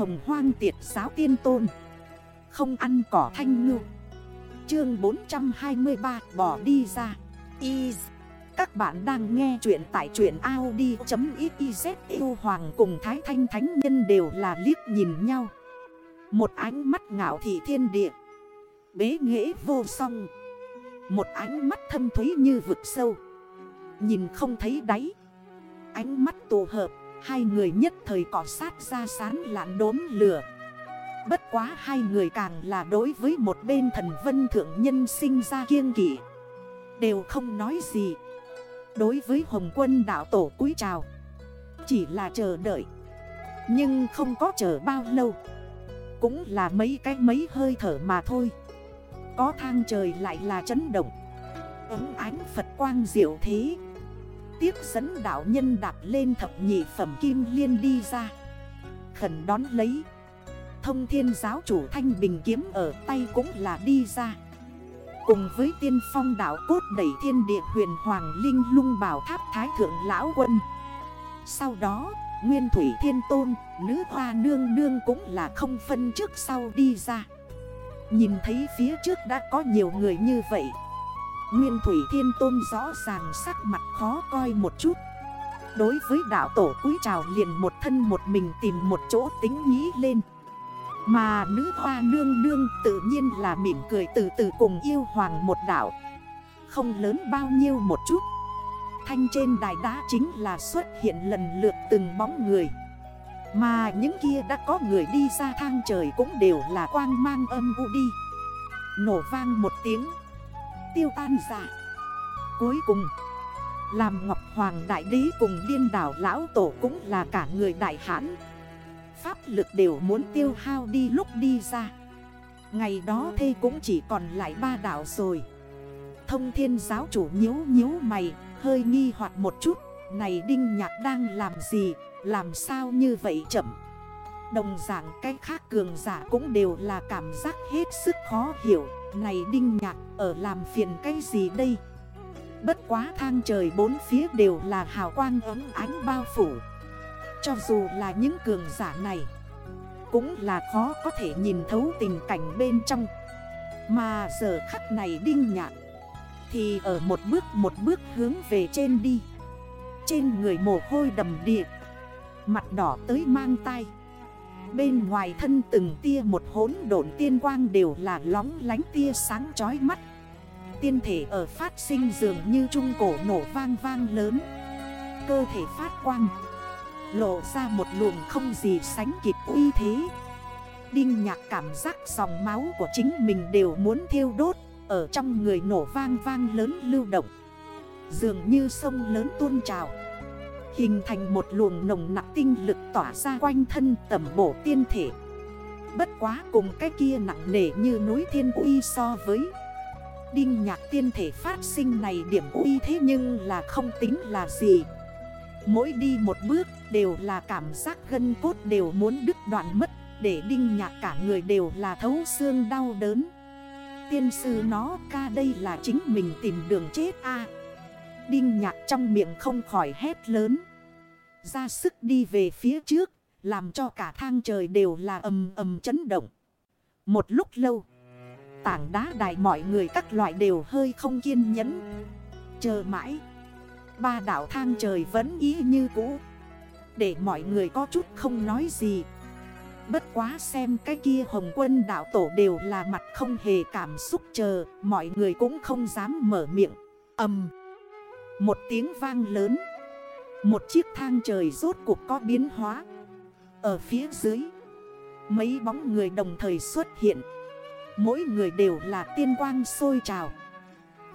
hồng hoang tiệt giáo tiên tôn. Không ăn cỏ thanh ngư. Chương 423 bỏ đi ra. Is. Các bạn đang nghe chuyện tại chuyện Audi.xyz Yêu Hoàng cùng Thái Thanh Thánh Nhân đều là liếc nhìn nhau. Một ánh mắt ngạo thị thiên địa. Bế nghệ vô song. Một ánh mắt thâm thúy như vực sâu. Nhìn không thấy đáy. Ánh mắt tổ hợp. Hai người nhất thời cỏ sát ra sán lạn đốm lửa. Bất quá hai người càng là đối với một bên thần vân thượng nhân sinh ra kiêng kỷ Đều không nói gì. Đối với Hồng quân đạo tổ cúi chào. Chỉ là chờ đợi. Nhưng không có chờ bao lâu. Cũng là mấy cái mấy hơi thở mà thôi. Có thang trời lại là chấn động. Ứng ánh Phật quang diệu thế. Tiếp dẫn đạo nhân đạp lên thập nhị phẩm kim liên đi ra. Khẩn đón lấy. Thông thiên giáo chủ thanh bình kiếm ở tay cũng là đi ra. Cùng với tiên phong đảo cốt đẩy thiên địa huyền hoàng linh lung bảo tháp thái thượng lão quân. Sau đó, Nguyên thủy thiên tôn, Nữ hoa nương nương cũng là không phân trước sau đi ra. Nhìn thấy phía trước đã có nhiều người như vậy Nguyên Thủy Thiên Tôn rõ ràng sắc mặt khó coi một chút. Đối với đạo tổ cúi trào liền một thân một mình tìm một chỗ tính nghĩ lên. Mà nữ hoa nương nương tự nhiên là mỉm cười từ từ cùng yêu hoàng một đảo Không lớn bao nhiêu một chút. Thanh trên đài đá chính là xuất hiện lần lượt từng bóng người. Mà những kia đã có người đi ra thang trời cũng đều là quang mang âm u đi. Nổ vang một tiếng tiêu tan giả. Cuối cùng, Làm Ngọc Hoàng Đại Đế cùng điên đảo Lão Tổ cũng là cả người đại hãn. Pháp lực đều muốn tiêu hao đi lúc đi ra. Ngày đó thê cũng chỉ còn lại ba đảo rồi. Thông thiên giáo chủ nhếu nhếu mày, Hơi nghi hoặc một chút. Này Đinh Nhạc đang làm gì? Làm sao như vậy chậm? Đồng dạng cái khác cường giả cũng đều là cảm giác hết sức khó hiểu này đinh nhạc, ở làm phiền cái gì đây? Bất quá thang trời bốn phía đều là hào quang ấm ánh bao phủ. Cho dù là những cường giả này, Cũng là khó có thể nhìn thấu tình cảnh bên trong. Mà giờ khắc này đinh nhạc, Thì ở một bước một bước hướng về trên đi. Trên người mồ hôi đầm địa Mặt đỏ tới mang tay Bên ngoài thân từng tia một hốn độn tiên quang đều là lóng lánh tia sáng chói mắt. Tiên thể ở phát sinh dường như trung cổ nổ vang vang lớn. Cơ thể phát quang, Lộ ra một luồng không gì sánh kịp uy thế. Đinh nhạc cảm giác dòng máu của chính mình đều muốn thiêu đốt, Ở trong người nổ vang vang lớn lưu động. Dường như sông lớn tuôn trào. Hình thành một luồng nồng nặng tinh lực tỏa ra quanh thân tầm bổ tiên thể. Bất quá cùng cái kia nặng nề như núi thiên uy so với Đinh nhạc tiên thể phát sinh này điểm uy thế nhưng là không tính là gì. Mỗi đi một bước đều là cảm giác gân cốt đều muốn đứt đoạn mất, Để đinh nhạc cả người đều là thấu xương đau đớn. Tiên sư nó ca đây là chính mình tìm đường chết a. Đinh nhạc trong miệng không khỏi hét lớn ra sức đi về phía trước, làm cho cả thang trời đều là ầm ầm chấn động. Một lúc lâu, tảng đá đài mọi người các loại đều hơi không kiên nhẫn. Chờ mãi, ba đảo thang trời vẫn ý như cũ. Để mọi người có chút không nói gì. Bất quá xem cái kia hồng quân đảo tổ đều là mặt không hề cảm xúc chờ, mọi người cũng không dám mở miệng. Âm, một tiếng vang lớn. Một chiếc thang trời rốt cuộc có biến hóa. Ở phía dưới, Mấy bóng người đồng thời xuất hiện. Mỗi người đều là tiên quang sôi trào.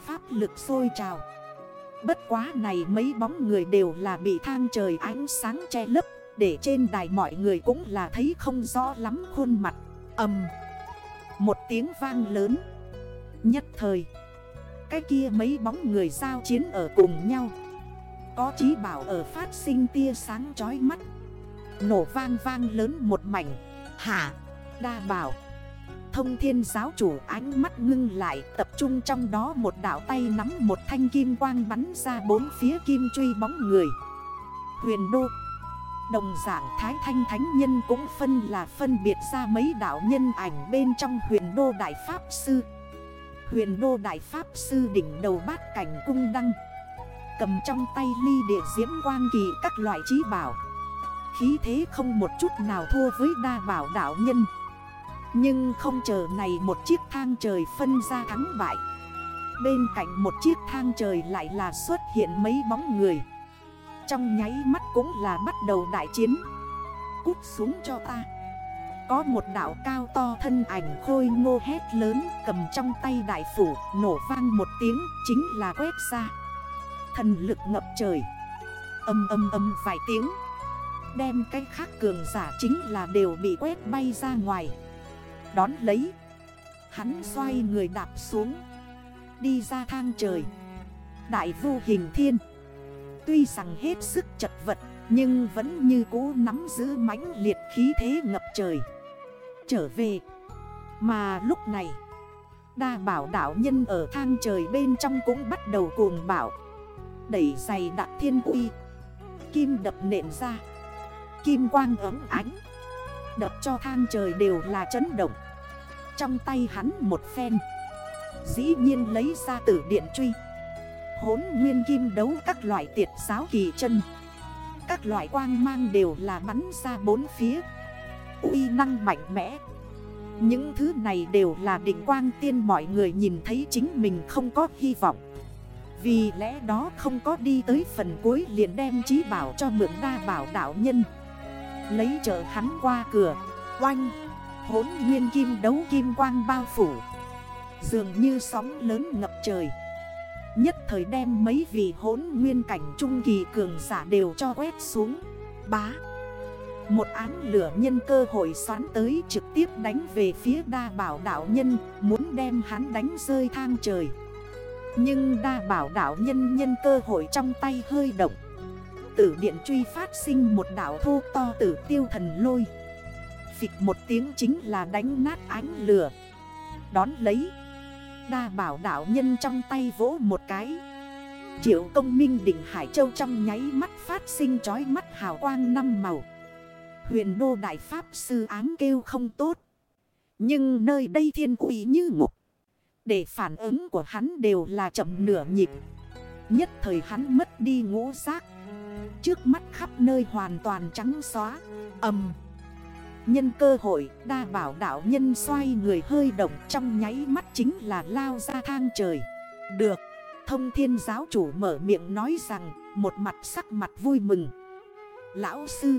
Pháp lực sôi trào. Bất quá này mấy bóng người đều là bị thang trời ánh sáng che lấp, Để trên đài mọi người cũng là thấy không rõ lắm khuôn mặt. Âm Một tiếng vang lớn. Nhất thời cái kia mấy bóng người giao chiến ở cùng nhau. Có chí bảo ở phát sinh tia sáng chói mắt. Nổ vang vang lớn một mảnh. Hả đa bảo. Thông thiên giáo chủ ánh mắt ngưng lại, Tập trung trong đó một đảo tay nắm một thanh kim quang bắn ra bốn phía kim truy bóng người. Huyền đô. Đồng giảng Thái Thanh Thánh Nhân cũng phân là phân biệt ra mấy đạo nhân ảnh bên trong huyền đô Đại Pháp Sư. Huyền đô Đại Pháp Sư đỉnh đầu bát cảnh cung đăng. Cầm trong tay ly địa diễm quang kỳ các loại trí bảo. Khí thế không một chút nào thua với đa bảo đạo nhân. Nhưng không chờ này một chiếc thang trời phân ra thắng bại. Bên cạnh một chiếc thang trời lại là xuất hiện mấy bóng người. Trong nháy mắt cũng là bắt đầu đại chiến. Cút xuống cho ta. Có một đảo cao to thân ảnh khôi ngô hét lớn Cầm trong tay đại phủ, nổ vang một tiếng, Chính là quét ra. Thần lực ngập trời. Âm âm âm vài tiếng. Đem cái khác cường giả chính là đều bị quét bay ra ngoài. Đón lấy. Hắn xoay người đạp xuống. Đi ra thang trời. Đại vô hình thiên. Tuy rằng hết sức chật vật, Nhưng vẫn như cũ nắm giữ mãnh liệt khí thế ngập trời. Trở về. Mà lúc này, Đa bảo đảo nhân ở thang trời bên trong cũng bắt đầu cuồng bảo Đẩy giày đặc thiên uy. Kim đập nện ra. Kim quang ấm ánh. Đập cho thang trời đều là chấn động. Trong tay hắn một phen. Dĩ nhiên lấy ra tử điện truy. Hốn nguyên kim đấu các loại tiệt giáo kỳ chân. Các loại quang mang đều là bắn ra bốn phía uy năng mạnh mẽ. Những thứ này đều là định quang tiên mọi người nhìn thấy chính mình không có hy vọng. Vì lẽ đó không có đi tới phần cuối liền đem trí bảo cho mượn đa bảo đạo nhân. Lấy chở hắn qua cửa, Oanh Hốn nguyên kim đấu kim quang bao phủ. Dường như sóng lớn ngập trời. Nhất thời đem mấy vị hốn nguyên cảnh trung kỳ cường giả đều cho quét xuống. Bá! Một án lửa nhân cơ hội xoán tới trực tiếp đánh về phía đa bảo đảo nhân, Muốn đem hắn đánh rơi thang trời. Nhưng đa bảo đảo nhân nhân cơ hội trong tay hơi động. Tử điện truy phát sinh một đảo thô to tử tiêu thần lôi. Phịch một tiếng chính là đánh nát ánh lửa. Đón lấy, Đa bảo đảo nhân trong tay vỗ một cái. Triệu công minh đỉnh Hải Châu trong nháy mắt phát sinh chói mắt hào quang năm màu. Huyền đô đại pháp sư ám kêu không tốt. Nhưng nơi đây thiên quỷ như ngục. Để phản ứng của hắn đều là chậm nửa nhịp. Nhất thời hắn mất đi ngũ giác. Trước mắt khắp nơi hoàn toàn trắng xóa. Âm Nhân cơ hội đa bảo đảo nhân xoay người hơi động trong nháy mắt chính là lao ra thang trời. Được. Thông thiên giáo chủ mở miệng nói rằng, Một mặt sắc mặt vui mừng. Lão sư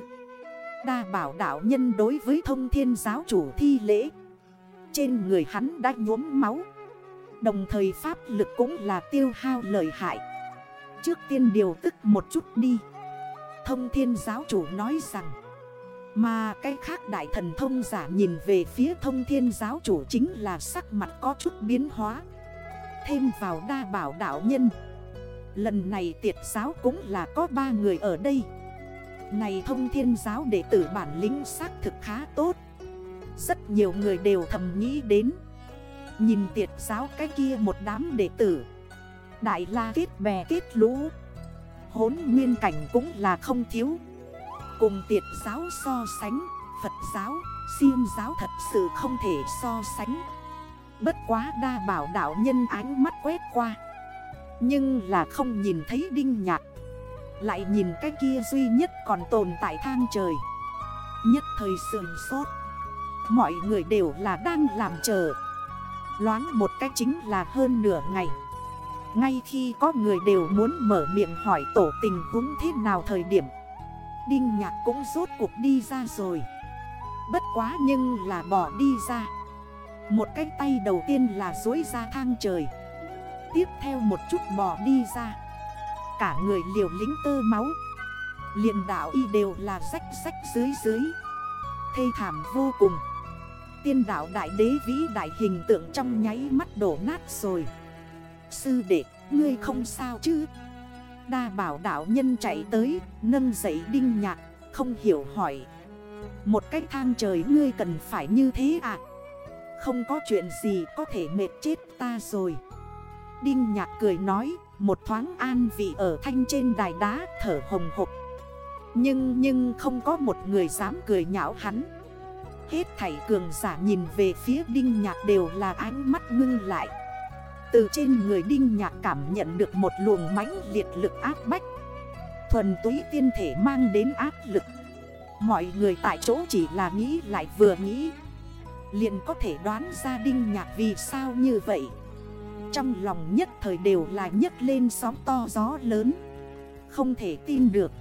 Đa bảo đảo nhân đối với thông thiên giáo chủ thi lễ. Trên người hắn đã nhuốm máu. Đồng thời pháp lực cũng là tiêu hao lợi hại. Trước tiên điều tức một chút đi. Thông thiên giáo chủ nói rằng, Mà cái khác đại thần thông giả nhìn về phía thông thiên giáo chủ chính là sắc mặt có chút biến hóa. Thêm vào đa bảo đạo nhân, Lần này tiệt giáo cũng là có ba người ở đây. Này thông thiên giáo đệ tử bản lĩnh xác thực khá tốt. Rất nhiều người đều thầm nghĩ đến. Nhìn tiệt giáo cái kia một đám đệ tử. Đại la kết bè kết lũ. Hốn nguyên cảnh cũng là không thiếu. Cùng tiệt giáo so sánh Phật giáo, Siêm giáo thật sự không thể so sánh. Bất quá đa bảo đạo nhân ánh mắt quét qua. Nhưng là không nhìn thấy đinh nhạc. Lại nhìn cái kia duy nhất còn tồn tại thang trời. Nhất thời sườn sốt. Mọi người đều là đang làm chờ. Loáng một cách chính là hơn nửa ngày. Ngay khi có người đều muốn mở miệng hỏi tổ tình huống thế nào thời điểm, Đinh nhạc cũng rốt cuộc đi ra rồi. Bất quá nhưng là bỏ đi ra. Một cái tay đầu tiên là dối ra thang trời. Tiếp theo một chút bỏ đi ra. Cả người liều lính tơ máu liền đảo y đều là rách rách dưới dưới Thê thảm vô cùng Tiên đảo đại đế vĩ đại hình tượng trong nháy mắt đổ nát rồi Sư đệ, ngươi không sao chứ? Đa bảo đảo nhân chạy tới, nâng dậy đinh nhạc, không hiểu hỏi. Một cách thang trời ngươi cần phải như thế à? Không có chuyện gì có thể mệt chết ta rồi. Đinh nhạc cười nói, một thoáng an vị ở thanh trên đài đá thở hồng hộp. Nhưng nhưng không có một người dám cười nhạo hắn. Hết thảy cường giả nhìn về phía đinh nhạc đều là ánh mắt ngưng lại. Từ trên người đinh nhạc cảm nhận được một luồng mãnh liệt lực áp bách. Thuần túy tiên thể mang đến áp lực. Mọi người tại chỗ chỉ là nghĩ lại vừa nghĩ. Liền có thể đoán ra đinh nhạc vì sao như vậy. Trong lòng nhất thời đều là nhấc lên sóng to gió lớn. Không thể tin được.